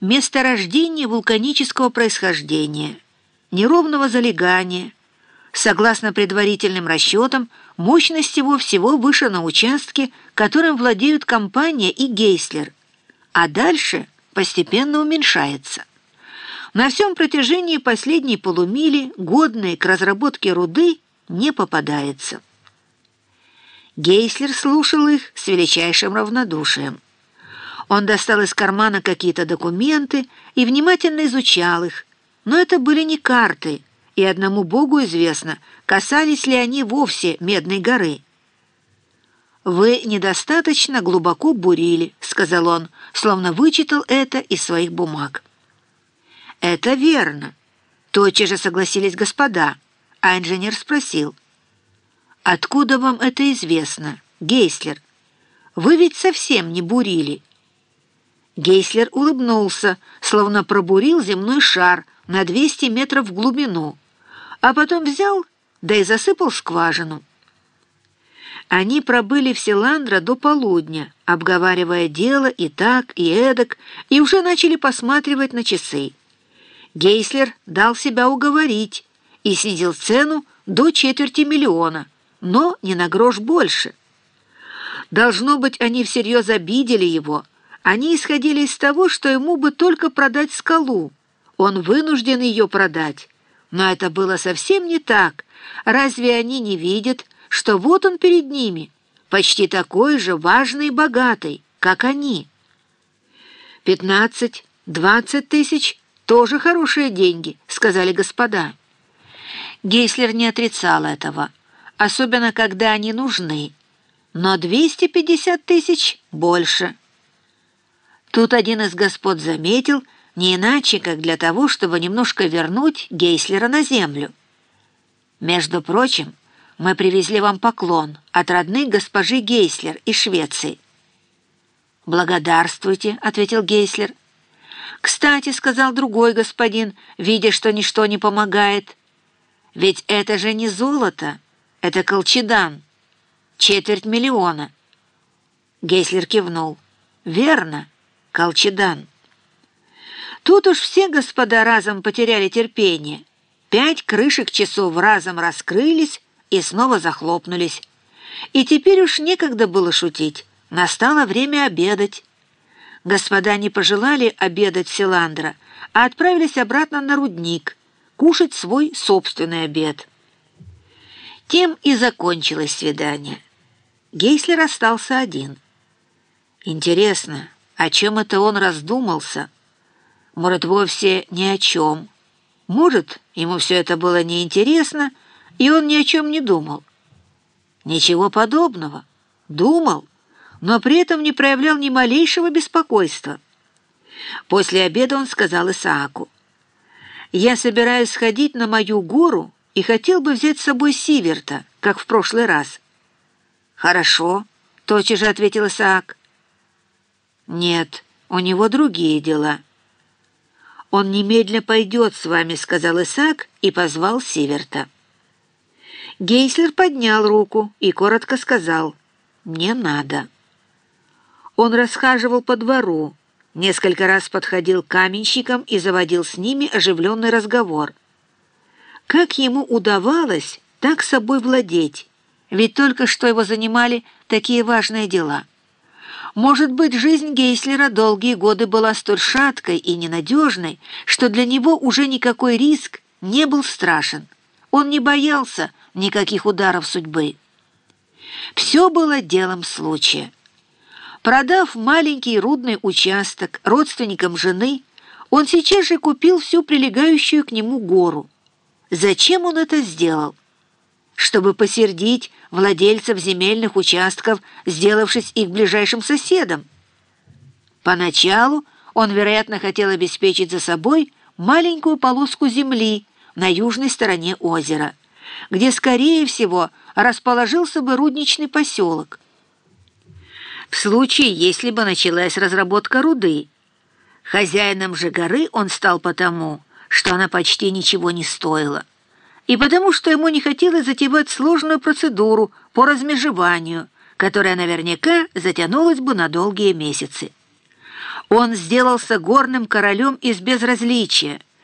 месторождение вулканического происхождения, неровного залегания. Согласно предварительным расчетам, мощность его всего выше на участке, которым владеют компания и Гейслер, а дальше постепенно уменьшается. На всем протяжении последней полумили годной к разработке руды не попадается. Гейслер слушал их с величайшим равнодушием. Он достал из кармана какие-то документы и внимательно изучал их, но это были не карты, и одному Богу известно, касались ли они вовсе Медной горы. «Вы недостаточно глубоко бурили», — сказал он, словно вычитал это из своих бумаг. «Это верно», — тотчас же согласились господа, а инженер спросил. «Откуда вам это известно, Гейслер? Вы ведь совсем не бурили». Гейслер улыбнулся, словно пробурил земной шар на 200 метров в глубину, а потом взял, да и засыпал скважину. Они пробыли в Селандро до полудня, обговаривая дело и так, и эдак, и уже начали посматривать на часы. Гейслер дал себя уговорить и снизил цену до четверти миллиона, но не на грош больше. Должно быть, они всерьез обидели его — они исходили из того, что ему бы только продать скалу. Он вынужден ее продать. Но это было совсем не так. Разве они не видят, что вот он перед ними, почти такой же важный и богатый, как они? «Пятнадцать, двадцать тысяч — тоже хорошие деньги», — сказали господа. Гейслер не отрицал этого, особенно когда они нужны. Но двести пятьдесят тысяч — больше. Тут один из господ заметил, не иначе, как для того, чтобы немножко вернуть Гейслера на землю. «Между прочим, мы привезли вам поклон от родных госпожи Гейслер из Швеции». «Благодарствуйте», — ответил Гейслер. «Кстати», — сказал другой господин, видя, что ничто не помогает, «ведь это же не золото, это колчедан, четверть миллиона». Гейслер кивнул. «Верно». Колчедан. Тут уж все господа разом потеряли терпение. Пять крышек часов разом раскрылись и снова захлопнулись. И теперь уж некогда было шутить. Настало время обедать. Господа не пожелали обедать Селандра, а отправились обратно на рудник, кушать свой собственный обед. Тем и закончилось свидание. Гейслер остался один. Интересно, о чем это он раздумался? Может, вовсе ни о чем. Может, ему все это было неинтересно, и он ни о чем не думал. Ничего подобного. Думал, но при этом не проявлял ни малейшего беспокойства. После обеда он сказал Исааку, «Я собираюсь сходить на мою гору и хотел бы взять с собой Сиверта, как в прошлый раз». «Хорошо», — тотчас же ответил Исаак. «Нет, у него другие дела». «Он немедленно пойдет с вами», — сказал Исаак и позвал Сиверта. Гейслер поднял руку и коротко сказал «Мне надо». Он расхаживал по двору, несколько раз подходил к каменщикам и заводил с ними оживленный разговор. Как ему удавалось так собой владеть, ведь только что его занимали такие важные дела. Может быть, жизнь Гейслера долгие годы была столь шаткой и ненадежной, что для него уже никакой риск не был страшен. Он не боялся никаких ударов судьбы. Все было делом случая. Продав маленький рудный участок родственникам жены, он сейчас же купил всю прилегающую к нему гору. Зачем он это сделал? Чтобы посердить владельцев земельных участков, сделавшись их ближайшим соседом. Поначалу он, вероятно, хотел обеспечить за собой маленькую полоску земли на южной стороне озера, где, скорее всего, расположился бы рудничный поселок. В случае, если бы началась разработка руды, хозяином же горы он стал потому, что она почти ничего не стоила и потому что ему не хотелось затевать сложную процедуру по размежеванию, которая наверняка затянулась бы на долгие месяцы. Он сделался горным королем из безразличия,